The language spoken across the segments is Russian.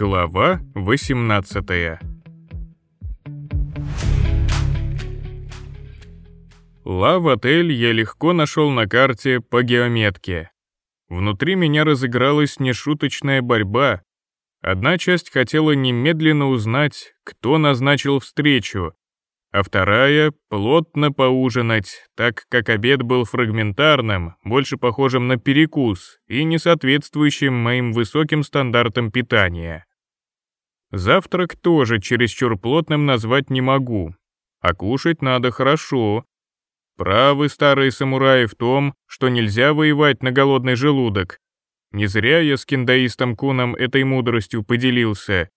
Глава 18 Лав-отель я легко нашел на карте по геометке. Внутри меня разыгралась нешуточная борьба. Одна часть хотела немедленно узнать, кто назначил встречу, а вторая — плотно поужинать, так как обед был фрагментарным, больше похожим на перекус и не соответствующим моим высоким стандартам питания. Завтрак тоже чересчур плотным назвать не могу, а кушать надо хорошо. Правы старые самураи в том, что нельзя воевать на голодный желудок. Не зря я с киндаистом Куном этой мудростью поделился.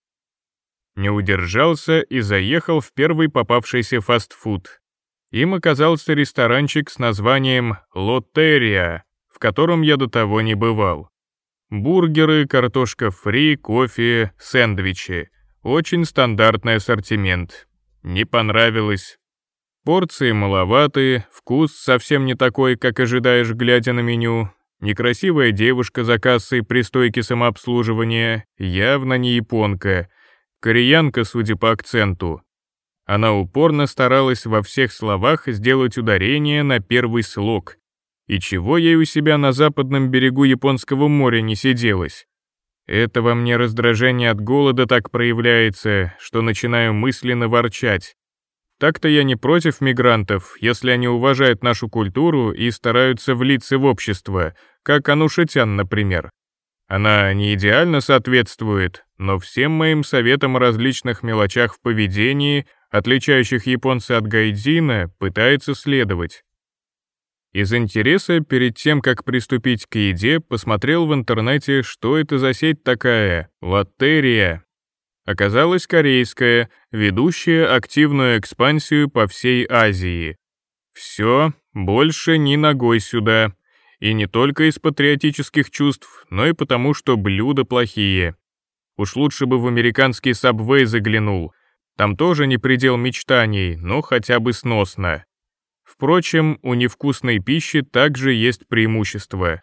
Не удержался и заехал в первый попавшийся фастфуд. Им оказался ресторанчик с названием «Лотерия», в котором я до того не бывал. Бургеры, картошка фри, кофе, сэндвичи. Очень стандартный ассортимент. Не понравилось. Порции маловатые, вкус совсем не такой, как ожидаешь, глядя на меню. Некрасивая девушка за кассой при стойке самообслуживания, явно не японка. Кореянка, судя по акценту. Она упорно старалась во всех словах сделать ударение на первый слог, и чего ей у себя на западном берегу Японского моря не сиделось? Это во мне раздражение от голода так проявляется, что начинаю мысленно ворчать. Так-то я не против мигрантов, если они уважают нашу культуру и стараются влиться в общество, как Анушетян, например. Она не идеально соответствует, но всем моим советам о различных мелочах в поведении, отличающих японца от гайдзина, пытается следовать. Из интереса, перед тем, как приступить к еде, посмотрел в интернете, что это за сеть такая — Ваттерия. Оказалась корейская, ведущая активную экспансию по всей Азии. Все, больше ни ногой сюда. И не только из патриотических чувств, но и потому, что блюда плохие. Уж лучше бы в американский сабвей заглянул. Там тоже не предел мечтаний, но хотя бы сносно. Впрочем, у невкусной пищи также есть преимущество.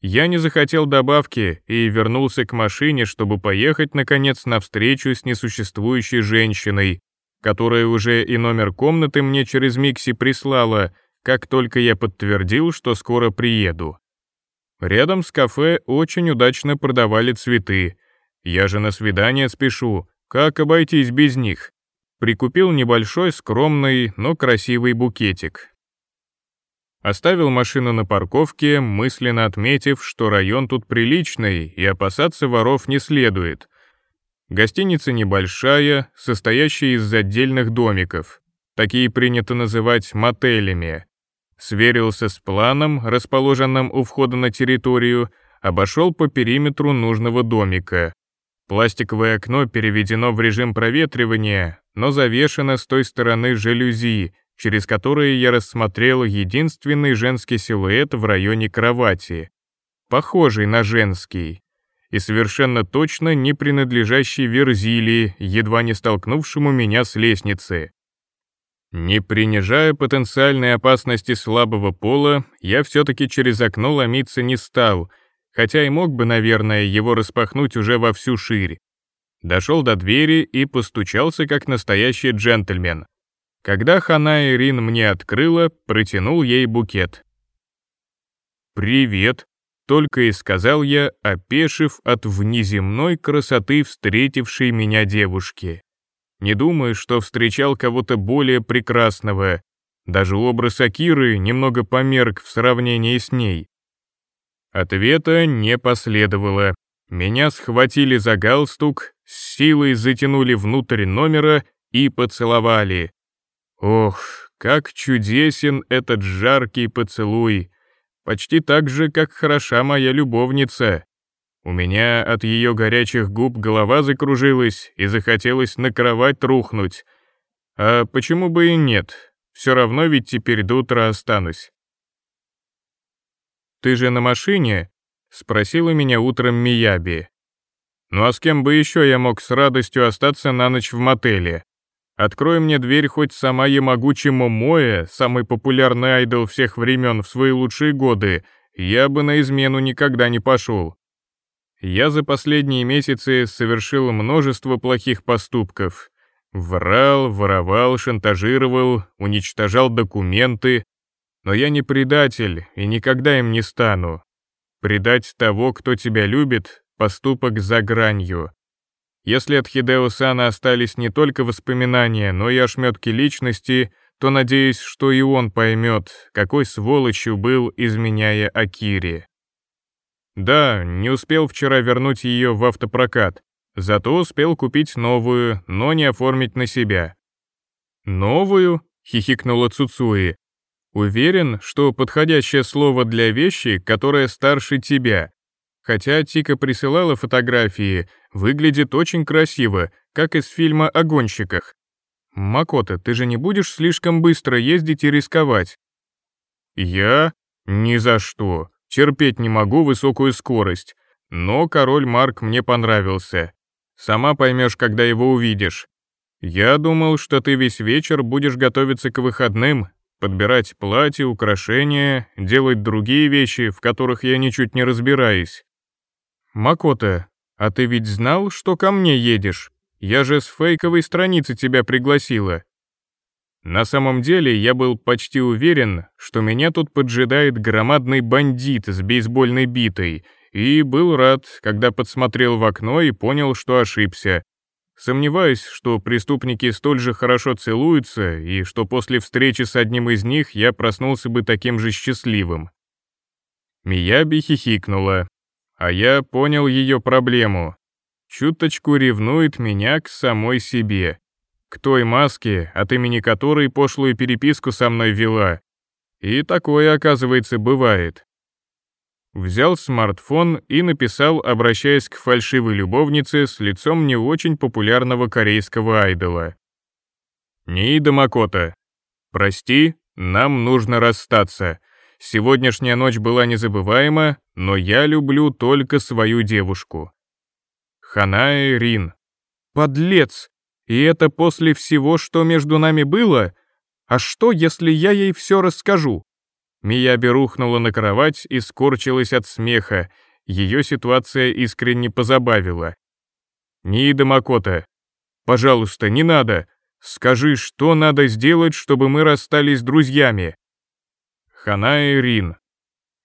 Я не захотел добавки и вернулся к машине, чтобы поехать, наконец, на встречу с несуществующей женщиной, которая уже и номер комнаты мне через Микси прислала, как только я подтвердил, что скоро приеду. Рядом с кафе очень удачно продавали цветы. Я же на свидание спешу, как обойтись без них? прикупил небольшой, скромный, но красивый букетик. Оставил машину на парковке, мысленно отметив, что район тут приличный и опасаться воров не следует. Гостиница небольшая, состоящая из отдельных домиков. Такие принято называть мотелями. Сверился с планом, расположенным у входа на территорию, обошел по периметру нужного домика. Пластиковое окно переведено в режим проветривания, но завешено с той стороны жалюзи, через которые я рассмотрел единственный женский силуэт в районе кровати, похожий на женский, и совершенно точно не принадлежащий Верзилии, едва не столкнувшему меня с лестницы. Не принижая потенциальной опасности слабого пола, я все-таки через окно ломиться не стал, хотя и мог бы, наверное, его распахнуть уже во всю шире. Дошел до двери и постучался, как настоящий джентльмен. Когда Хана Ирин мне открыла, протянул ей букет. «Привет», — только и сказал я, опешив от внеземной красоты встретившей меня девушки. Не думаю, что встречал кого-то более прекрасного. Даже образ Акиры немного померк в сравнении с ней. Ответа не последовало. Меня схватили за галстук, с силой затянули внутрь номера и поцеловали. Ох, как чудесен этот жаркий поцелуй! Почти так же, как хороша моя любовница. У меня от ее горячих губ голова закружилась и захотелось на кровать рухнуть. А почему бы и нет? Все равно ведь теперь до утра останусь. «Ты же на машине?» — спросила меня утром Мияби. «Ну а с кем бы еще я мог с радостью остаться на ночь в мотеле? Открой мне дверь хоть сама Ямагучи Момоэ, самый популярный айдол всех времен в свои лучшие годы, я бы на измену никогда не пошел. Я за последние месяцы совершил множество плохих поступков. Врал, воровал, шантажировал, уничтожал документы, но я не предатель и никогда им не стану. Предать того, кто тебя любит, поступок за гранью. Если от Хидеосана остались не только воспоминания, но и ошметки личности, то надеюсь, что и он поймет, какой сволочью был, изменяя Акири. Да, не успел вчера вернуть ее в автопрокат, зато успел купить новую, но не оформить на себя. «Новую?» — хихикнула Цуцуи. Уверен, что подходящее слово для вещи, которая старше тебя. Хотя Тика присылала фотографии, выглядит очень красиво, как из фильма о гонщиках. Макота, ты же не будешь слишком быстро ездить и рисковать? Я? Ни за что. Терпеть не могу высокую скорость. Но король Марк мне понравился. Сама поймешь, когда его увидишь. Я думал, что ты весь вечер будешь готовиться к выходным, подбирать платье, украшения, делать другие вещи, в которых я ничуть не разбираюсь. Макота, а ты ведь знал, что ко мне едешь? Я же с фейковой страницы тебя пригласила. На самом деле я был почти уверен, что меня тут поджидает громадный бандит с бейсбольной битой, и был рад, когда подсмотрел в окно и понял, что ошибся. Сомневаюсь, что преступники столь же хорошо целуются и что после встречи с одним из них я проснулся бы таким же счастливым. Мияби хихикнула, а я понял ее проблему. Чуточку ревнует меня к самой себе, к той маске, от имени которой пошлую переписку со мной вела. И такое, оказывается, бывает взял смартфон и написал, обращаясь к фальшивой любовнице с лицом не очень популярного корейского айдола. «Ниида Макота, прости, нам нужно расстаться. Сегодняшняя ночь была незабываема, но я люблю только свою девушку». Ханаэ Рин. «Подлец! И это после всего, что между нами было? А что, если я ей все расскажу?» Мияби рухнула на кровать и скорчилась от смеха. Ее ситуация искренне позабавила. «Ниида Макота, пожалуйста, не надо. Скажи, что надо сделать, чтобы мы расстались друзьями?» Ханаэ Рин.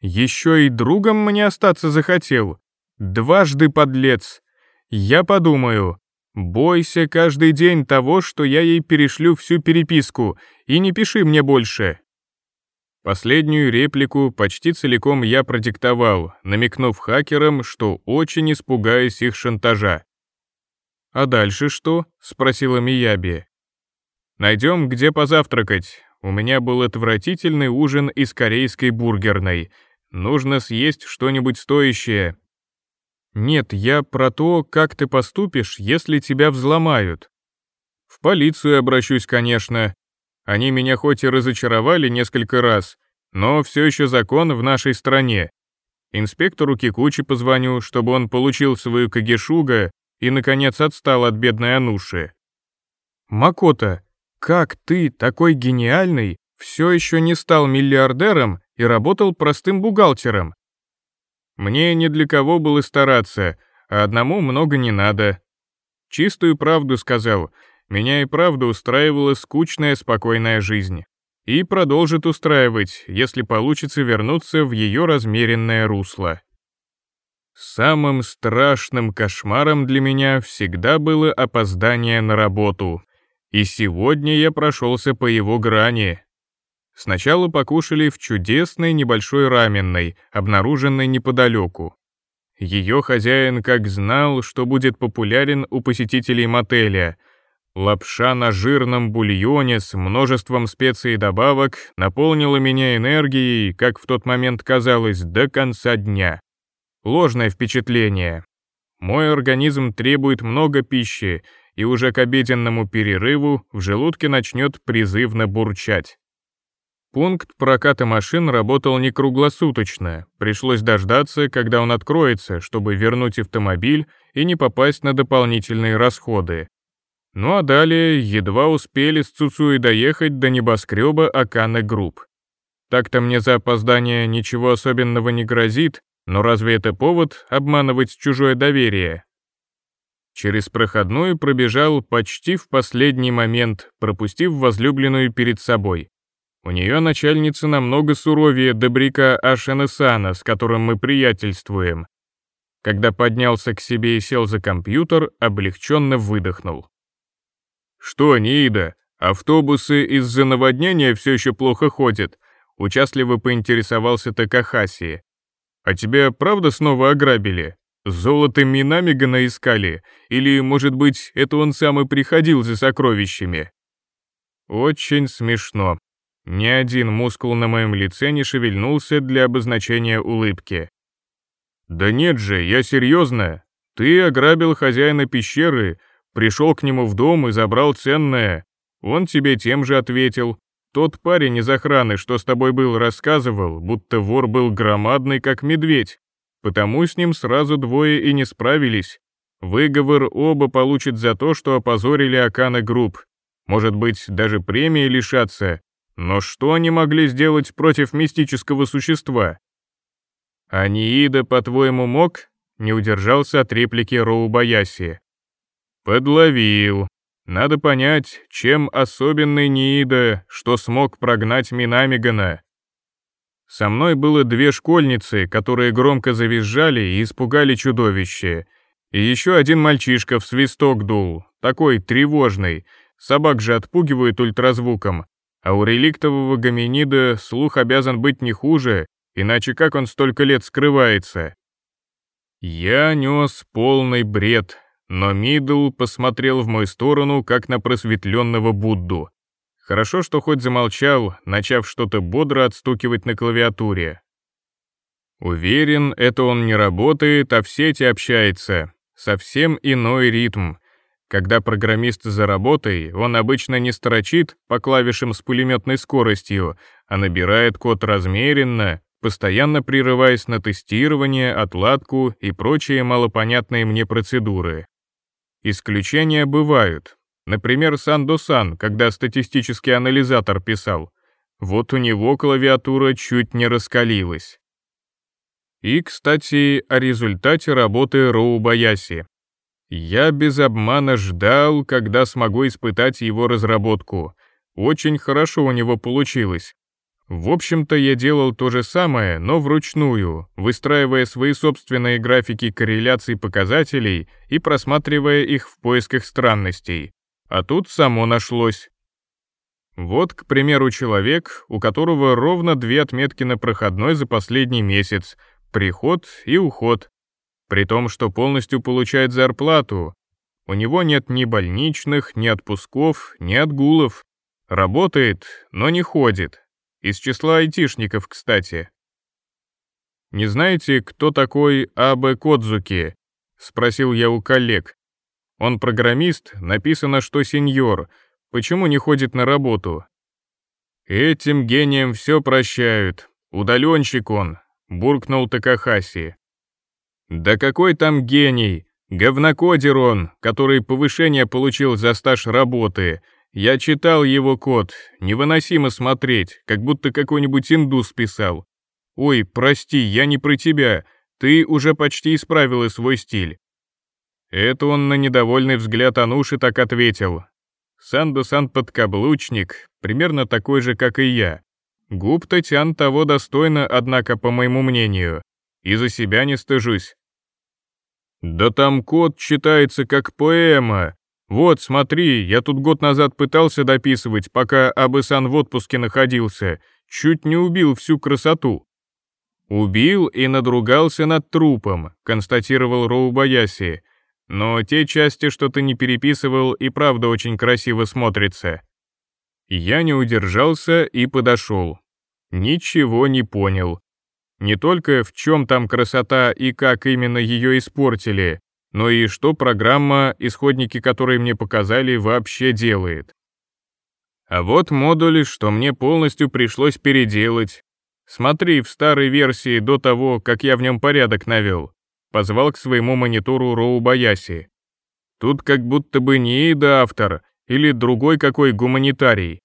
«Еще и другом мне остаться захотел. Дважды подлец. Я подумаю. Бойся каждый день того, что я ей перешлю всю переписку, и не пиши мне больше, Последнюю реплику почти целиком я продиктовал, намекнув хакерам, что очень испугаюсь их шантажа. «А дальше что?» — спросила Мияби. «Найдем, где позавтракать. У меня был отвратительный ужин из корейской бургерной. Нужно съесть что-нибудь стоящее». «Нет, я про то, как ты поступишь, если тебя взломают». «В полицию обращусь, конечно. Они меня хоть и разочаровали несколько раз, но все еще закон в нашей стране. Инспектору Кикучи позвоню, чтобы он получил свою Кагешуга и, наконец, отстал от бедной Ануши. «Макота, как ты, такой гениальный, все еще не стал миллиардером и работал простым бухгалтером?» «Мне ни для кого было стараться, а одному много не надо. Чистую правду сказал — меня и правда устраивала скучная спокойная жизнь. И продолжит устраивать, если получится вернуться в ее размеренное русло. Самым страшным кошмаром для меня всегда было опоздание на работу. И сегодня я прошелся по его грани. Сначала покушали в чудесной небольшой раменной, обнаруженной неподалеку. Ее хозяин как знал, что будет популярен у посетителей мотеля — Лапша на жирном бульоне с множеством специй и добавок наполнила меня энергией, как в тот момент казалось, до конца дня. Ложное впечатление. Мой организм требует много пищи, и уже к обеденному перерыву в желудке начнет призывно бурчать. Пункт проката машин работал не круглосуточно, пришлось дождаться, когда он откроется, чтобы вернуть автомобиль и не попасть на дополнительные расходы. Ну а далее едва успели с Цуцуи доехать до небоскреба Акана Групп. Так-то мне за опоздание ничего особенного не грозит, но разве это повод обманывать чужое доверие? Через проходную пробежал почти в последний момент, пропустив возлюбленную перед собой. У нее начальница намного суровее добряка Ашенесана, с которым мы приятельствуем. Когда поднялся к себе и сел за компьютер, облегченно выдохнул. «Что, Нида? автобусы из-за наводнения все еще плохо ходят?» — участливо поинтересовался Такахаси. «А тебя правда снова ограбили? Золото Минамигана искали? Или, может быть, это он сам и приходил за сокровищами?» Очень смешно. Ни один мускул на моем лице не шевельнулся для обозначения улыбки. «Да нет же, я серьезно. Ты ограбил хозяина пещеры, Пришел к нему в дом и забрал ценное. Он тебе тем же ответил. Тот парень из охраны, что с тобой был, рассказывал, будто вор был громадный, как медведь. Потому с ним сразу двое и не справились. Выговор оба получат за то, что опозорили Акана Групп. Может быть, даже премии лишатся. Но что они могли сделать против мистического существа? «А по-твоему, мог?» — не удержался от реплики Роубаяси. Подловил. Надо понять, чем особенный Ниида, что смог прогнать Минамигана. Со мной было две школьницы, которые громко завизжали и испугали чудовище. И еще один мальчишка в свисток дул, такой тревожный. Собак же отпугивают ультразвуком. А у реликтового гоминида слух обязан быть не хуже, иначе как он столько лет скрывается? Я нес полный бред, но Мидл посмотрел в мою сторону, как на просветленного Будду. Хорошо, что хоть замолчал, начав что-то бодро отстукивать на клавиатуре. Уверен, это он не работает, а в сети общается. Совсем иной ритм. Когда программист за работой, он обычно не строчит по клавишам с пулеметной скоростью, а набирает код размеренно, постоянно прерываясь на тестирование, отладку и прочие малопонятные мне процедуры. Исключения бывают. Например, Сан-Досан, когда статистический анализатор писал. Вот у него клавиатура чуть не раскалилась. И, кстати, о результате работы Роу Баяси. Я без обмана ждал, когда смогу испытать его разработку. Очень хорошо у него получилось. В общем-то, я делал то же самое, но вручную, выстраивая свои собственные графики корреляций показателей и просматривая их в поисках странностей. А тут само нашлось. Вот, к примеру, человек, у которого ровно две отметки на проходной за последний месяц — приход и уход. При том, что полностью получает зарплату. У него нет ни больничных, ни отпусков, ни отгулов. Работает, но не ходит. Из числа айтишников, кстати. «Не знаете, кто такой Абе Кодзуки?» — спросил я у коллег. «Он программист, написано, что сеньор. Почему не ходит на работу?» «Этим гением все прощают. Удаленщик он», — буркнул Такахаси. «Да какой там гений! Говнокодер он, который повышение получил за стаж работы. Я читал его код, невыносимо смотреть, как будто какой-нибудь индус писал. Ой, прости, я не про тебя, ты уже почти исправила свой стиль. Это он на недовольный взгляд Ануши так ответил. Сан-да-сан подкаблучник, примерно такой же, как и я. Губ Татьян того достойно, однако, по моему мнению. И за себя не стыжусь. Да там код читается как поэма, «Вот, смотри, я тут год назад пытался дописывать, пока Абысан в отпуске находился. Чуть не убил всю красоту». «Убил и надругался над трупом», — констатировал Роубаяси. «Но те части, что ты не переписывал, и правда очень красиво смотрятся». Я не удержался и подошел. Ничего не понял. Не только в чем там красота и как именно ее испортили, но и что программа, исходники которой мне показали, вообще делает. А вот модули, что мне полностью пришлось переделать. Смотри в старой версии до того, как я в нем порядок навел. Позвал к своему монитору Роу Баяси. Тут как будто бы не Ида автор или другой какой гуманитарий.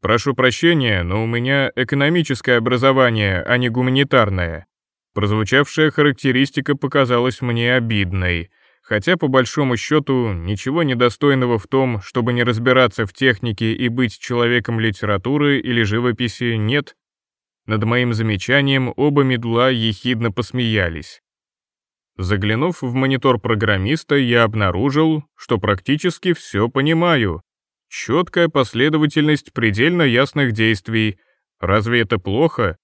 Прошу прощения, но у меня экономическое образование, а не гуманитарное. Прозвучавшая характеристика показалась мне обидной, хотя, по большому счету, ничего недостойного в том, чтобы не разбираться в технике и быть человеком литературы или живописи, нет. Над моим замечанием оба медла ехидно посмеялись. Заглянув в монитор программиста, я обнаружил, что практически все понимаю. Четкая последовательность предельно ясных действий. Разве это плохо?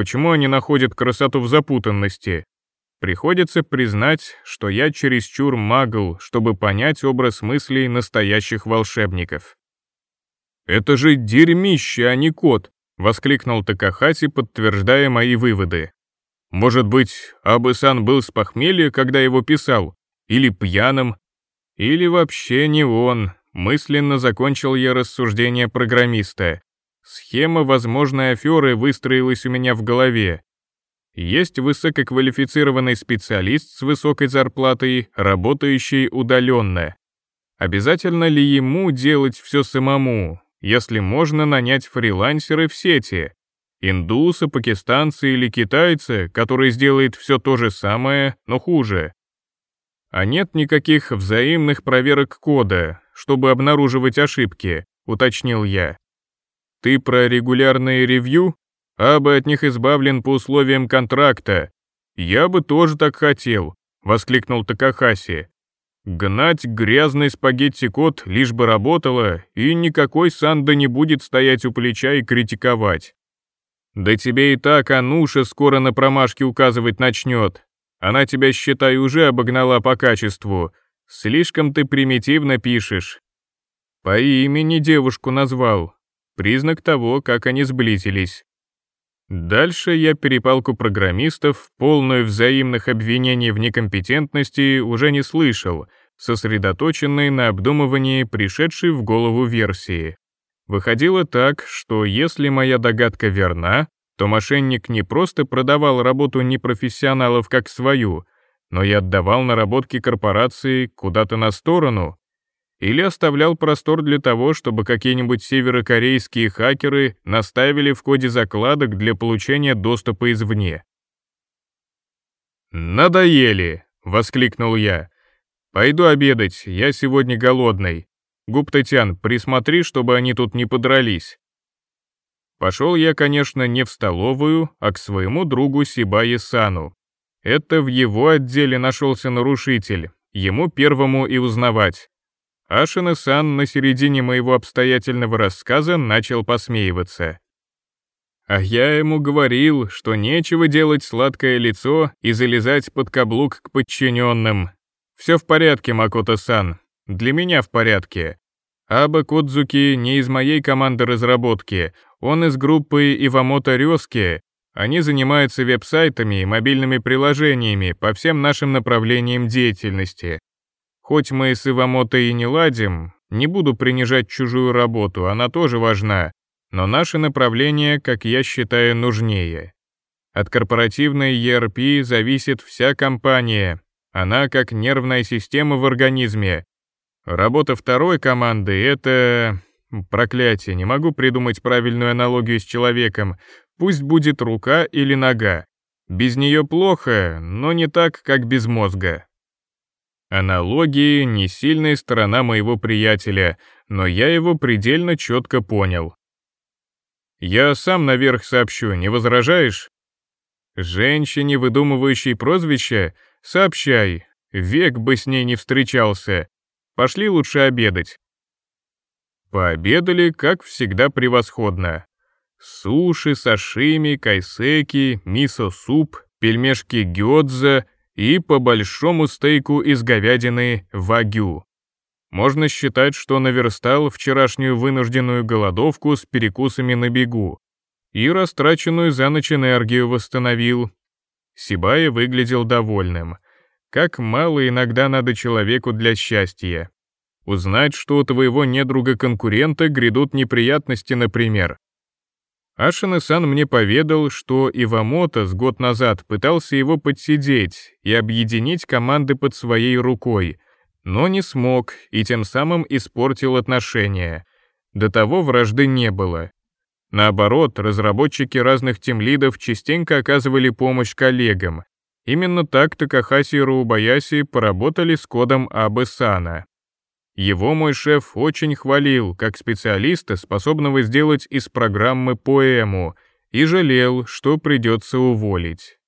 Почему они находят красоту в запутанности? Приходится признать, что я чересчур магл, чтобы понять образ мыслей настоящих волшебников. «Это же дерьмище, а не кот!» — воскликнул Такахати, подтверждая мои выводы. «Может быть, Абы-сан был с похмелья, когда его писал? Или пьяным? Или вообще не он?» — мысленно закончил я рассуждение программиста. Схема возможной аферы выстроилась у меня в голове. Есть высококвалифицированный специалист с высокой зарплатой, работающий удаленно. Обязательно ли ему делать все самому, если можно нанять фрилансеры в сети? Индуса, пакистанца или китайца, который сделает все то же самое, но хуже. А нет никаких взаимных проверок кода, чтобы обнаруживать ошибки, уточнил я. Ты про регулярные ревью? Абы от них избавлен по условиям контракта. Я бы тоже так хотел, воскликнул Такахаси. Гнать грязный спагетти-кот лишь бы работала, и никакой Санда не будет стоять у плеча и критиковать. Да тебе и так Ануша скоро на промашки указывать начнет. Она тебя, считай, уже обогнала по качеству. Слишком ты примитивно пишешь. По имени девушку назвал, признак того, как они сблизились. Дальше я перепалку программистов, полную взаимных обвинений в некомпетентности, уже не слышал, сосредоточенный на обдумывании пришедшей в голову версии. Выходило так, что если моя догадка верна, то мошенник не просто продавал работу непрофессионалов как свою, но и отдавал наработки корпорации куда-то на сторону, или оставлял простор для того, чтобы какие-нибудь северокорейские хакеры наставили в коде закладок для получения доступа извне. «Надоели!» — воскликнул я. «Пойду обедать, я сегодня голодный. Гуптатян, присмотри, чтобы они тут не подрались». Пошел я, конечно, не в столовую, а к своему другу Сибае Сану. Это в его отделе нашелся нарушитель, ему первому и узнавать. Ашина-сан на середине моего обстоятельного рассказа начал посмеиваться. А я ему говорил, что нечего делать сладкое лицо и залезать под каблук к подчиненным. Все в порядке, Макото-сан. Для меня в порядке. Аба Кодзуки не из моей команды разработки, он из группы Ивамото Рёски. Они занимаются веб-сайтами и мобильными приложениями по всем нашим направлениям деятельности. Хоть мы с Ивамотой и не ладим, не буду принижать чужую работу, она тоже важна, но наше направление, как я считаю, нужнее. От корпоративной ERP зависит вся компания, она как нервная система в организме. Работа второй команды — это... Проклятие, не могу придумать правильную аналогию с человеком. Пусть будет рука или нога. Без нее плохо, но не так, как без мозга. Аналогии — не сильная сторона моего приятеля, но я его предельно четко понял. «Я сам наверх сообщу, не возражаешь?» «Женщине, выдумывающей прозвище, сообщай, век бы с ней не встречался. Пошли лучше обедать». Пообедали, как всегда, превосходно. Суши, сашими, кайсеки, мисо-суп, пельмешки гёдза, и по большому стейку из говядины вагю. Можно считать, что наверстал вчерашнюю вынужденную голодовку с перекусами на бегу и растраченную за ночь энергию восстановил. Сибая выглядел довольным. Как мало иногда надо человеку для счастья. Узнать, что у твоего недруга-конкурента грядут неприятности, например, Ашина-сан мне поведал, что Ивамото с год назад пытался его подсидеть и объединить команды под своей рукой, но не смог и тем самым испортил отношения. До того вражды не было. Наоборот, разработчики разных тимлидов частенько оказывали помощь коллегам. Именно так Такахаси и Раубаяси поработали с кодом Абэ-сана. Его мой шеф очень хвалил, как специалиста, способного сделать из программы поэму, и жалел, что придется уволить.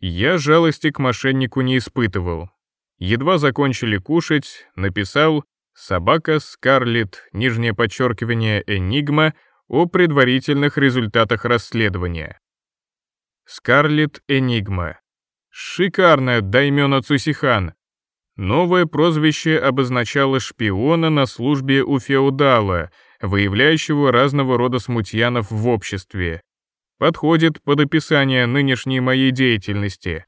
Я жалости к мошеннику не испытывал. Едва закончили кушать, написал «Собака Скарлетт, нижнее подчеркивание «Энигма» о предварительных результатах расследования». Скарлетт Энигма. Шикарно, Даймёна Цусихан. Новое прозвище обозначало шпиона на службе у феодала, выявляющего разного рода смутьянов в обществе. Подходит под описание нынешней моей деятельности.